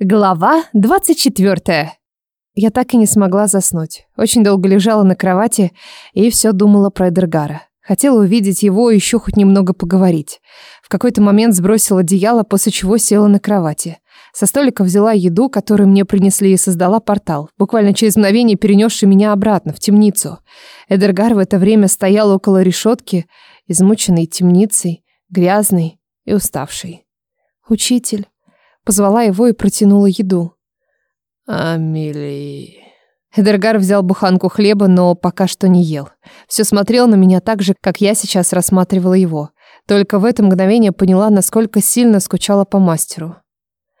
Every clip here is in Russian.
Глава 24. Я так и не смогла заснуть. Очень долго лежала на кровати и все думала про Эдергара. Хотела увидеть его и еще хоть немного поговорить. В какой-то момент сбросила одеяло, после чего села на кровати. Со столика взяла еду, которую мне принесли, и создала портал, буквально через мгновение перенесший меня обратно, в темницу. Эдергар в это время стоял около решетки, измученный темницей, грязный и уставший. «Учитель», Позвала его и протянула еду. «Амели...» Эдергар взял буханку хлеба, но пока что не ел. Все смотрел на меня так же, как я сейчас рассматривала его. Только в это мгновение поняла, насколько сильно скучала по мастеру.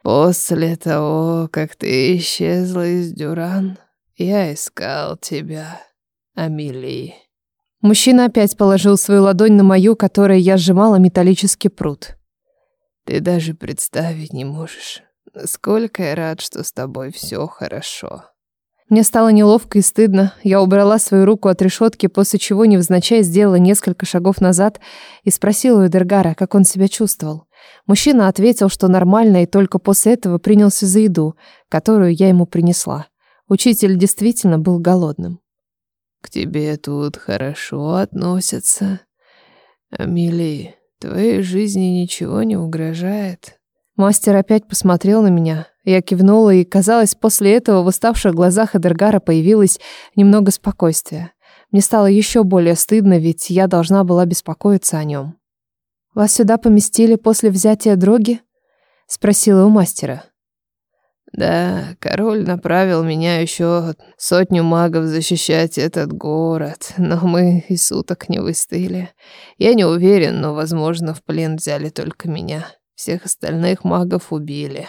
«После того, как ты исчезла из Дюран, я искал тебя, Амелии». Мужчина опять положил свою ладонь на мою, которой я сжимала металлический пруд. Ты даже представить не можешь, сколько я рад, что с тобой все хорошо. Мне стало неловко и стыдно. Я убрала свою руку от решетки, после чего невзначай сделала несколько шагов назад и спросила у Дергара, как он себя чувствовал. Мужчина ответил, что нормально, и только после этого принялся за еду, которую я ему принесла. Учитель действительно был голодным. «К тебе тут хорошо относятся, Амели. Твоей жизни ничего не угрожает». Мастер опять посмотрел на меня. Я кивнула, и, казалось, после этого в уставших глазах Эдергара появилось немного спокойствия. Мне стало еще более стыдно, ведь я должна была беспокоиться о нем. «Вас сюда поместили после взятия дроги?» — спросила у мастера. Да, король направил меня еще сотню магов защищать этот город, но мы и суток не выстояли. Я не уверен, но, возможно, в плен взяли только меня. Всех остальных магов убили.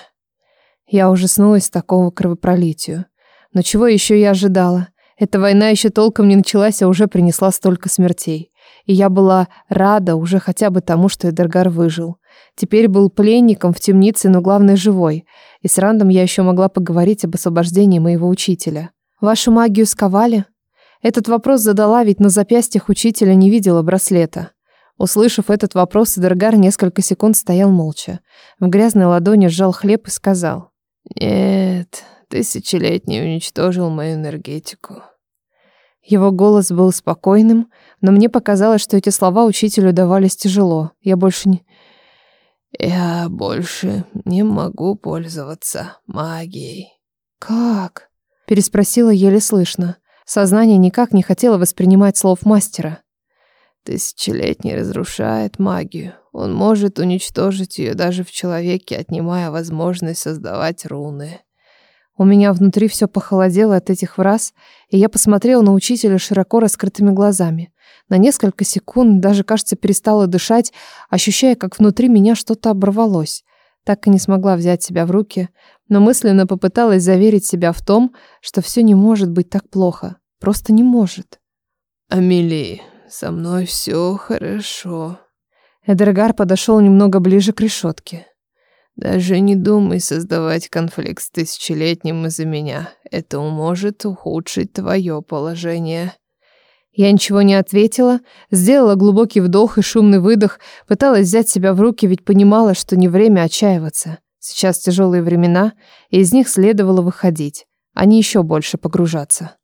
Я ужаснулась такому кровопролитию. Но чего еще я ожидала? Эта война еще толком не началась, а уже принесла столько смертей и я была рада уже хотя бы тому, что Эдергар выжил. Теперь был пленником в темнице, но главное живой. И с Рандом я еще могла поговорить об освобождении моего учителя. «Вашу магию сковали?» Этот вопрос задала, ведь на запястьях учителя не видела браслета. Услышав этот вопрос, Эдергар несколько секунд стоял молча. В грязной ладони сжал хлеб и сказал. «Нет, тысячелетний уничтожил мою энергетику. Его голос был спокойным, но мне показалось, что эти слова учителю давались тяжело. Я больше не... «Я больше не могу пользоваться магией». «Как?» — переспросила еле слышно. Сознание никак не хотело воспринимать слов мастера. «Тысячелетний разрушает магию. Он может уничтожить ее даже в человеке, отнимая возможность создавать руны». У меня внутри все похолодело от этих фраз, и я посмотрела на учителя широко раскрытыми глазами. На несколько секунд даже, кажется, перестала дышать, ощущая, как внутри меня что-то оборвалось. Так и не смогла взять себя в руки, но мысленно попыталась заверить себя в том, что все не может быть так плохо. Просто не может. «Амели, со мной все хорошо». Эдергар подошел немного ближе к решетке. Даже не думай создавать конфликт с тысячелетним из-за меня. Это может ухудшить твое положение». Я ничего не ответила, сделала глубокий вдох и шумный выдох, пыталась взять себя в руки, ведь понимала, что не время отчаиваться. Сейчас тяжелые времена, и из них следовало выходить, а не еще больше погружаться.